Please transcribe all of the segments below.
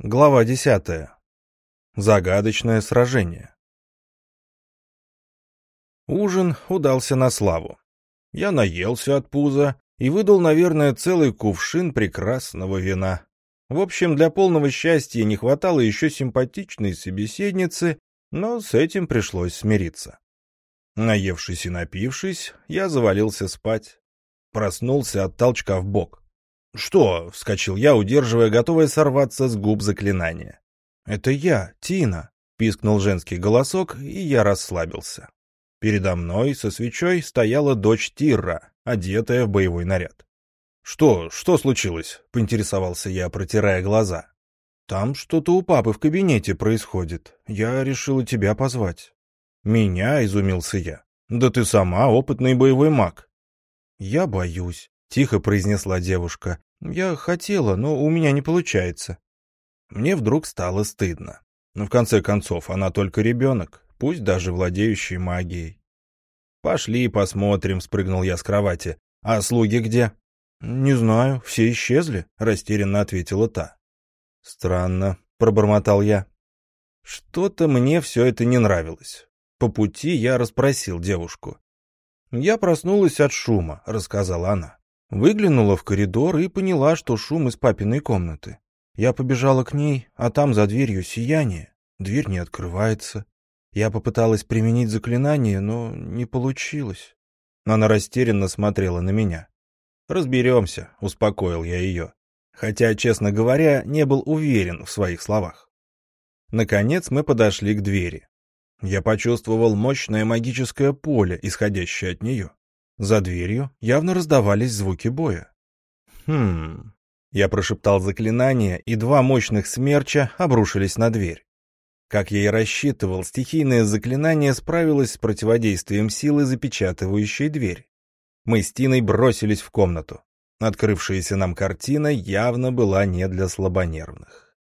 Глава десятая. Загадочное сражение. Ужин удался на славу. Я наелся от пуза и выдал, наверное, целый кувшин прекрасного вина. В общем, для полного счастья не хватало еще симпатичной собеседницы, но с этим пришлось смириться. Наевшись и напившись, я завалился спать. Проснулся от толчка в бок. «Что?» — вскочил я, удерживая, готовое сорваться с губ заклинание. «Это я, Тина», — пискнул женский голосок, и я расслабился. Передо мной со свечой стояла дочь Тирра, одетая в боевой наряд. «Что? Что случилось?» — поинтересовался я, протирая глаза. «Там что-то у папы в кабинете происходит. Я решила тебя позвать». «Меня?» — изумился я. «Да ты сама опытный боевой маг». «Я боюсь», — тихо произнесла девушка. «Я хотела, но у меня не получается». Мне вдруг стало стыдно. Но в конце концов, она только ребенок, пусть даже владеющий магией. «Пошли посмотрим», — спрыгнул я с кровати. «А слуги где?» «Не знаю, все исчезли», — растерянно ответила та. «Странно», — пробормотал я. Что-то мне все это не нравилось. По пути я расспросил девушку. «Я проснулась от шума», — рассказала она. Выглянула в коридор и поняла, что шум из папиной комнаты. Я побежала к ней, а там за дверью сияние. Дверь не открывается. Я попыталась применить заклинание, но не получилось. Она растерянно смотрела на меня. «Разберемся», — успокоил я ее. Хотя, честно говоря, не был уверен в своих словах. Наконец мы подошли к двери. Я почувствовал мощное магическое поле, исходящее от нее. За дверью явно раздавались звуки боя. «Хм...» Я прошептал заклинание, и два мощных смерча обрушились на дверь. Как я и рассчитывал, стихийное заклинание справилось с противодействием силы, запечатывающей дверь. Мы с Тиной бросились в комнату. Открывшаяся нам картина явно была не для слабонервных.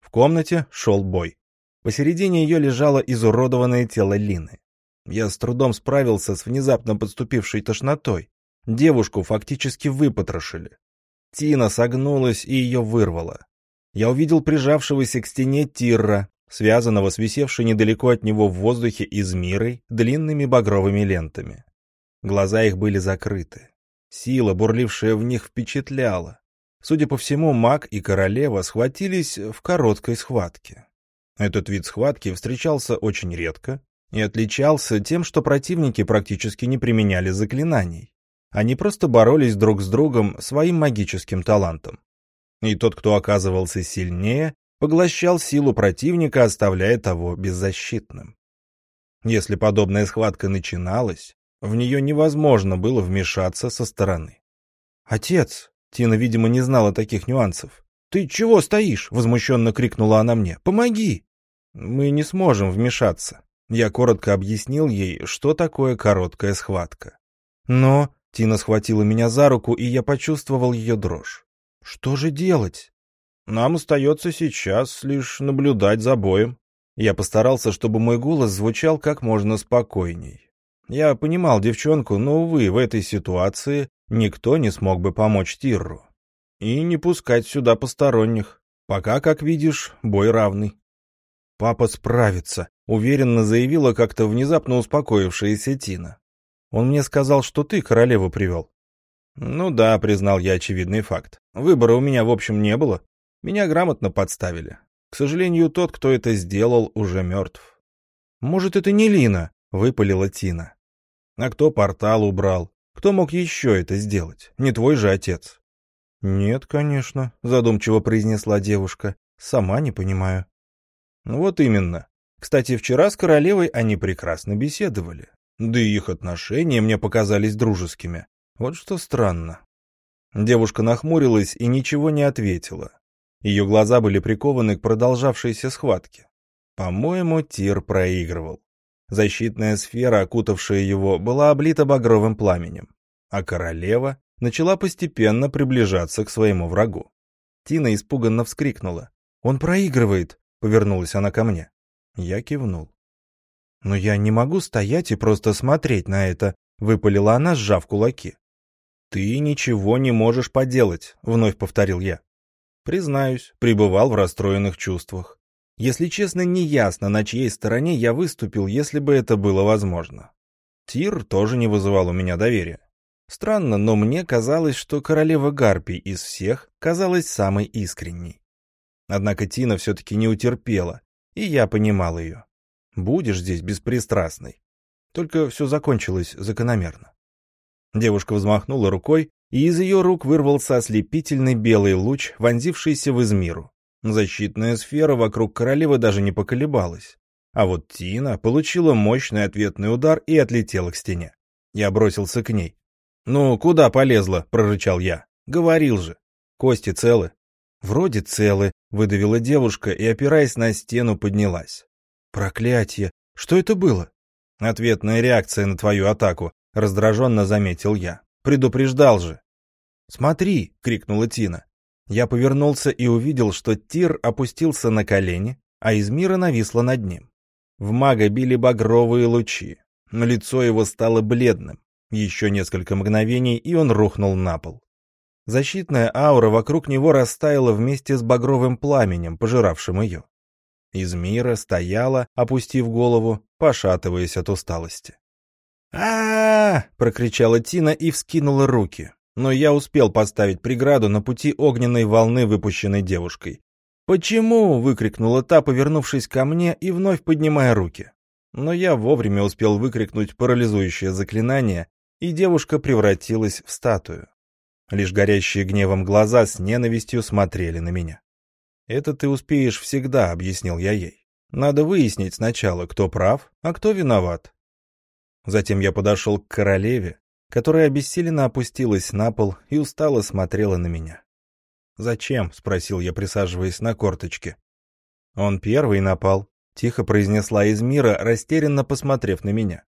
В комнате шел бой. Посередине ее лежало изуродованное тело Лины. Я с трудом справился с внезапно подступившей тошнотой. Девушку фактически выпотрошили. Тина согнулась и ее вырвало. Я увидел прижавшегося к стене Тирра, связанного с висевшей недалеко от него в воздухе измирой длинными багровыми лентами. Глаза их были закрыты. Сила, бурлившая в них, впечатляла. Судя по всему, маг и королева схватились в короткой схватке. Этот вид схватки встречался очень редко, и отличался тем, что противники практически не применяли заклинаний. Они просто боролись друг с другом своим магическим талантом. И тот, кто оказывался сильнее, поглощал силу противника, оставляя того беззащитным. Если подобная схватка начиналась, в нее невозможно было вмешаться со стороны. «Отец!» — Тина, видимо, не знала таких нюансов. «Ты чего стоишь?» — возмущенно крикнула она мне. «Помоги!» «Мы не сможем вмешаться. Я коротко объяснил ей, что такое короткая схватка. Но Тина схватила меня за руку, и я почувствовал ее дрожь. Что же делать? Нам остается сейчас лишь наблюдать за боем. Я постарался, чтобы мой голос звучал как можно спокойней. Я понимал девчонку, но, увы, в этой ситуации никто не смог бы помочь Тирру. И не пускать сюда посторонних. Пока, как видишь, бой равный. Папа справится, Уверенно заявила как-то внезапно успокоившаяся Тина. Он мне сказал, что ты королеву привел. Ну да, признал я очевидный факт. Выбора у меня, в общем, не было. Меня грамотно подставили. К сожалению, тот, кто это сделал, уже мертв. Может, это не Лина, выпалила Тина. А кто портал убрал? Кто мог еще это сделать? Не твой же отец. Нет, конечно, задумчиво произнесла девушка. Сама не понимаю. Вот именно. Кстати, вчера с королевой они прекрасно беседовали. Да и их отношения мне показались дружескими. Вот что странно. Девушка нахмурилась и ничего не ответила. Ее глаза были прикованы к продолжавшейся схватке. По-моему, Тир проигрывал. Защитная сфера, окутавшая его, была облита багровым пламенем, а королева начала постепенно приближаться к своему врагу. Тина испуганно вскрикнула. «Он проигрывает!» — повернулась она ко мне. Я кивнул. «Но я не могу стоять и просто смотреть на это», — выпалила она, сжав кулаки. «Ты ничего не можешь поделать», — вновь повторил я. Признаюсь, пребывал в расстроенных чувствах. Если честно, неясно, на чьей стороне я выступил, если бы это было возможно. Тир тоже не вызывал у меня доверия. Странно, но мне казалось, что королева Гарпий из всех казалась самой искренней. Однако Тина все-таки не утерпела, и я понимал ее. Будешь здесь беспристрастной. Только все закончилось закономерно. Девушка взмахнула рукой, и из ее рук вырвался ослепительный белый луч, вонзившийся в Измиру. Защитная сфера вокруг королевы даже не поколебалась. А вот Тина получила мощный ответный удар и отлетела к стене. Я бросился к ней. «Ну, куда полезла?» — прорычал я. «Говорил же. Кости целы?» «Вроде целы», — выдавила девушка и, опираясь на стену, поднялась. «Проклятие! Что это было?» «Ответная реакция на твою атаку», — раздраженно заметил я. «Предупреждал же». «Смотри!» — крикнула Тина. Я повернулся и увидел, что Тир опустился на колени, а из мира нависла над ним. В мага били багровые лучи, лицо его стало бледным. Еще несколько мгновений, и он рухнул на пол. Защитная аура вокруг него растаяла вместе с багровым пламенем, пожиравшим ее. Из мира стояла, опустив голову, пошатываясь от усталости. а, -а, -а прокричала Тина и вскинула руки. Но я успел поставить преграду на пути огненной волны, выпущенной девушкой. «Почему?» — выкрикнула та, повернувшись ко мне и вновь поднимая руки. Но я вовремя успел выкрикнуть парализующее заклинание, и девушка превратилась в статую. Лишь горящие гневом глаза с ненавистью смотрели на меня. «Это ты успеешь всегда», — объяснил я ей. «Надо выяснить сначала, кто прав, а кто виноват». Затем я подошел к королеве, которая обессиленно опустилась на пол и устало смотрела на меня. «Зачем?» — спросил я, присаживаясь на корточке. «Он первый напал», — тихо произнесла из мира, растерянно посмотрев на меня.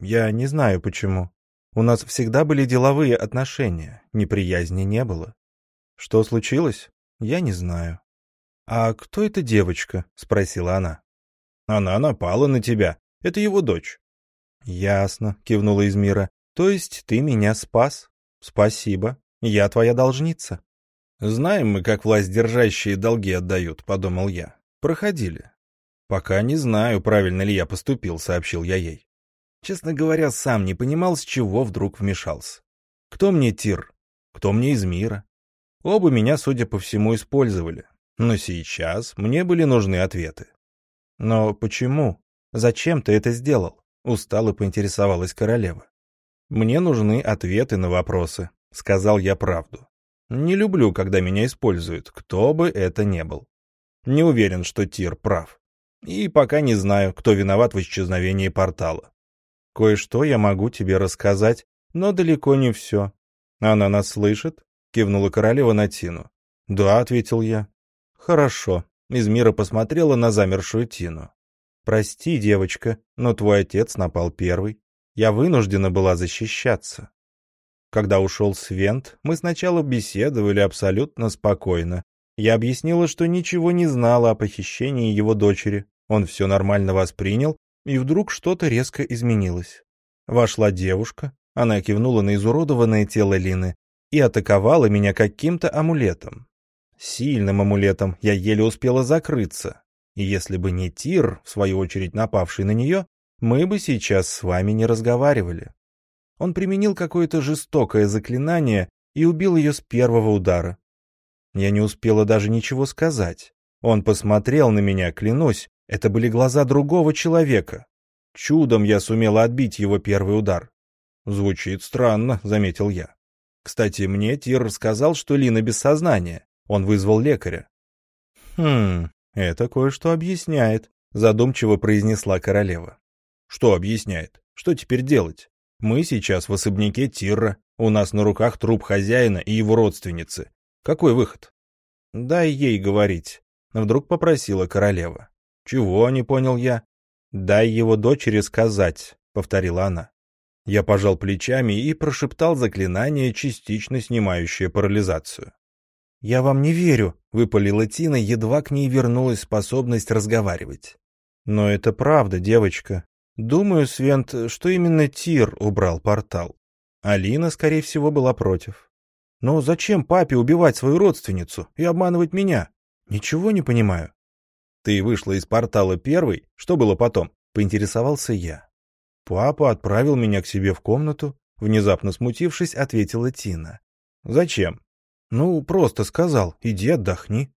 «Я не знаю, почему. У нас всегда были деловые отношения, неприязни не было. Что случилось? Я не знаю». «А кто эта девочка?» — спросила она. «Она напала на тебя. Это его дочь». «Ясно», — кивнула Измира. «То есть ты меня спас? Спасибо. Я твоя должница». «Знаем мы, как власть держащие долги отдают», — подумал я. «Проходили». «Пока не знаю, правильно ли я поступил», — сообщил я ей. Честно говоря, сам не понимал, с чего вдруг вмешался. Кто мне Тир? Кто мне из мира? Оба меня, судя по всему, использовали. Но сейчас мне были нужны ответы. «Но почему? Зачем ты это сделал?» — устало поинтересовалась королева. «Мне нужны ответы на вопросы», — сказал я правду. «Не люблю, когда меня используют, кто бы это ни был. Не уверен, что Тир прав. И пока не знаю, кто виноват в исчезновении портала. Кое-что я могу тебе рассказать, но далеко не все. Она нас слышит?» — кивнула королева на Тину. «Да», — ответил я. «Хорошо». Измира посмотрела на замершую Тину. «Прости, девочка, но твой отец напал первый. Я вынуждена была защищаться». Когда ушел Свент, мы сначала беседовали абсолютно спокойно. Я объяснила, что ничего не знала о похищении его дочери. Он все нормально воспринял, и вдруг что-то резко изменилось. Вошла девушка, она кивнула на изуродованное тело Лины и атаковала меня каким-то амулетом. Сильным амулетом я еле успела закрыться. И если бы не Тир, в свою очередь напавший на нее, мы бы сейчас с вами не разговаривали. Он применил какое-то жестокое заклинание и убил ее с первого удара. Я не успела даже ничего сказать. Он посмотрел на меня, клянусь, это были глаза другого человека. Чудом я сумела отбить его первый удар. «Звучит странно», — заметил я. Кстати, мне Тир сказал, что Лина без сознания. Он вызвал лекаря. «Хм, это кое-что объясняет», — задумчиво произнесла королева. «Что объясняет? Что теперь делать? Мы сейчас в особняке Тирра, у нас на руках труп хозяина и его родственницы. Какой выход?» «Дай ей говорить», — вдруг попросила королева. «Чего?» — не понял я. «Дай его дочери сказать», — повторила она. Я пожал плечами и прошептал заклинание, частично снимающее парализацию. «Я вам не верю», — выпалила Тина, едва к ней вернулась способность разговаривать. «Но это правда, девочка. Думаю, Свент, что именно Тир убрал портал. Алина, скорее всего, была против. Но зачем папе убивать свою родственницу и обманывать меня? Ничего не понимаю. Ты вышла из портала первой? Что было потом? Поинтересовался я. Папа отправил меня к себе в комнату. Внезапно смутившись, ответила Тина. Зачем? Ну, просто сказал, иди отдохни.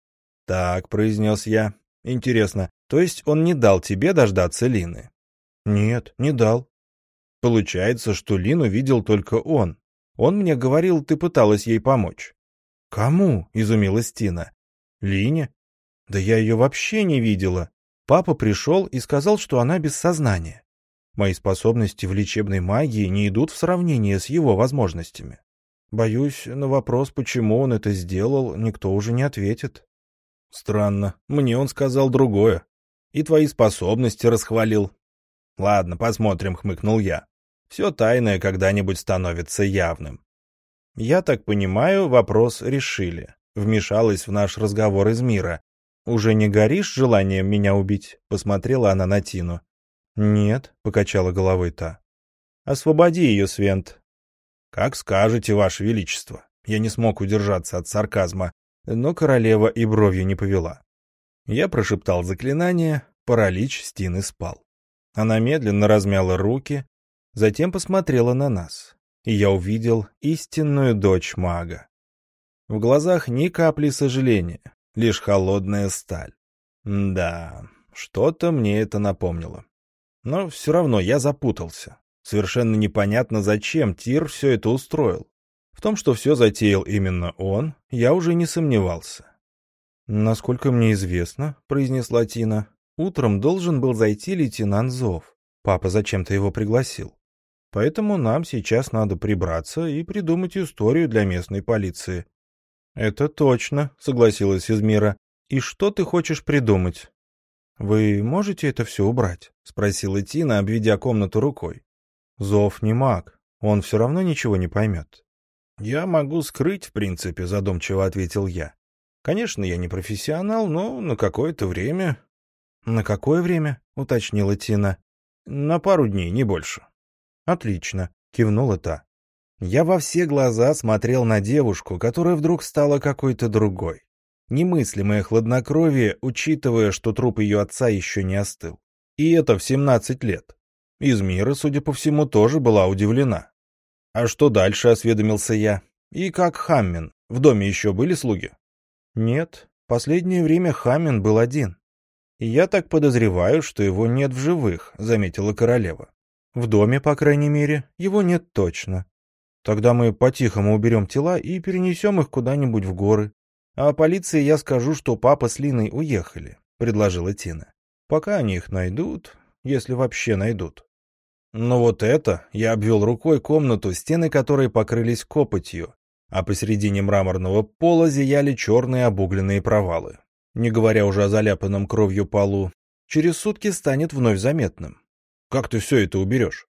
Так, произнес я. Интересно, то есть он не дал тебе дождаться Лины? Нет, не дал. Получается, что Лину видел только он. Он мне говорил, ты пыталась ей помочь. Кому? Изумилась Тина. Лине? Да я ее вообще не видела. Папа пришел и сказал, что она без сознания. Мои способности в лечебной магии не идут в сравнение с его возможностями. Боюсь, на вопрос, почему он это сделал, никто уже не ответит. Странно, мне он сказал другое. И твои способности расхвалил. Ладно, посмотрим, хмыкнул я. Все тайное когда-нибудь становится явным. Я так понимаю, вопрос решили. Вмешалась в наш разговор из мира. «Уже не горишь желанием меня убить?» — посмотрела она на Тину. «Нет», — покачала головой та. «Освободи ее, Свент». «Как скажете, Ваше Величество». Я не смог удержаться от сарказма, но королева и бровью не повела. Я прошептал заклинание, паралич Стины спал. Она медленно размяла руки, затем посмотрела на нас, и я увидел истинную дочь мага. В глазах ни капли сожаления, лишь холодная сталь. Да, что-то мне это напомнило. Но все равно я запутался. Совершенно непонятно, зачем Тир все это устроил. В том, что все затеял именно он, я уже не сомневался. «Насколько мне известно», — произнесла Тина, — «утром должен был зайти лейтенант Зов. Папа зачем-то его пригласил. Поэтому нам сейчас надо прибраться и придумать историю для местной полиции». «Это точно», — согласилась Измира. «И что ты хочешь придумать?» «Вы можете это все убрать?» — спросила Тина, обведя комнату рукой. «Зов не маг, он все равно ничего не поймет». «Я могу скрыть, в принципе», — задумчиво ответил я. «Конечно, я не профессионал, но на какое-то время...» «На какое время?» — уточнила Тина. «На пару дней, не больше». «Отлично», — кивнула та. Я во все глаза смотрел на девушку, которая вдруг стала какой-то другой. Немыслимое хладнокровие, учитывая, что труп ее отца еще не остыл. И это в 17 лет. Измира, судя по всему, тоже была удивлена. «А что дальше?» — осведомился я. «И как Хаммин? В доме еще были слуги?» «Нет, последнее время Хаммин был один. Я так подозреваю, что его нет в живых», — заметила королева. «В доме, по крайней мере, его нет точно. Тогда мы по-тихому уберем тела и перенесем их куда-нибудь в горы. А полиции я скажу, что папа с Линой уехали», — предложила Тина. «Пока они их найдут, если вообще найдут». Но вот это, я обвел рукой комнату, стены которой покрылись копотью, а посередине мраморного пола зияли черные обугленные провалы. Не говоря уже о заляпанном кровью полу, через сутки станет вновь заметным. Как ты все это уберешь?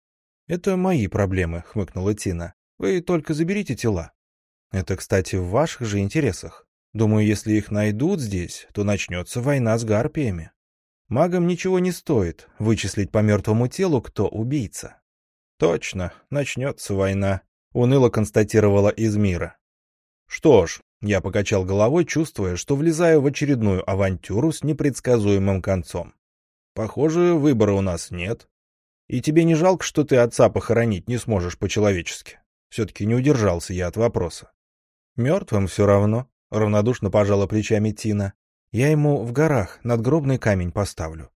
— Это мои проблемы, — хмыкнула Тина. — Вы только заберите тела. Это, кстати, в ваших же интересах. Думаю, если их найдут здесь, то начнется война с гарпиями. Магам ничего не стоит вычислить по мертвому телу, кто убийца. Точно, начнется война, уныло констатировала из мира. Что ж, я покачал головой, чувствуя, что влезаю в очередную авантюру с непредсказуемым концом. Похоже, выбора у нас нет. И тебе не жалко, что ты отца похоронить не сможешь по-человечески? Все-таки не удержался я от вопроса. Мертвым все равно, равнодушно пожала плечами Тина. Я ему в горах надгробный камень поставлю.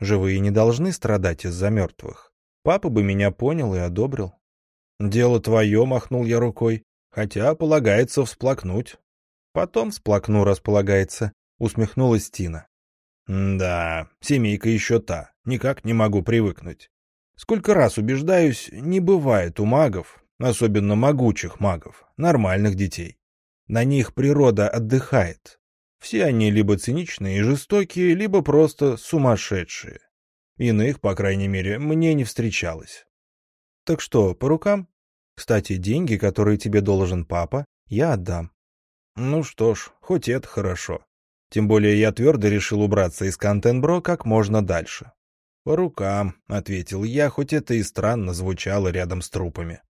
Живые не должны страдать из-за мертвых. Папа бы меня понял и одобрил. «Дело твое», — махнул я рукой, хотя полагается всплакнуть. «Потом всплакну, располагается», — усмехнулась Тина. «Да, семейка еще та, никак не могу привыкнуть. Сколько раз убеждаюсь, не бывает у магов, особенно могучих магов, нормальных детей. На них природа отдыхает, все они либо циничные и жестокие, либо просто сумасшедшие. Иных, по крайней мере, мне не встречалось. Так что, по рукам? Кстати, деньги, которые тебе должен папа, я отдам. Ну что ж, хоть это хорошо. Тем более я твердо решил убраться из Контенбро как можно дальше. «По рукам», — ответил я, хоть это и странно звучало рядом с трупами.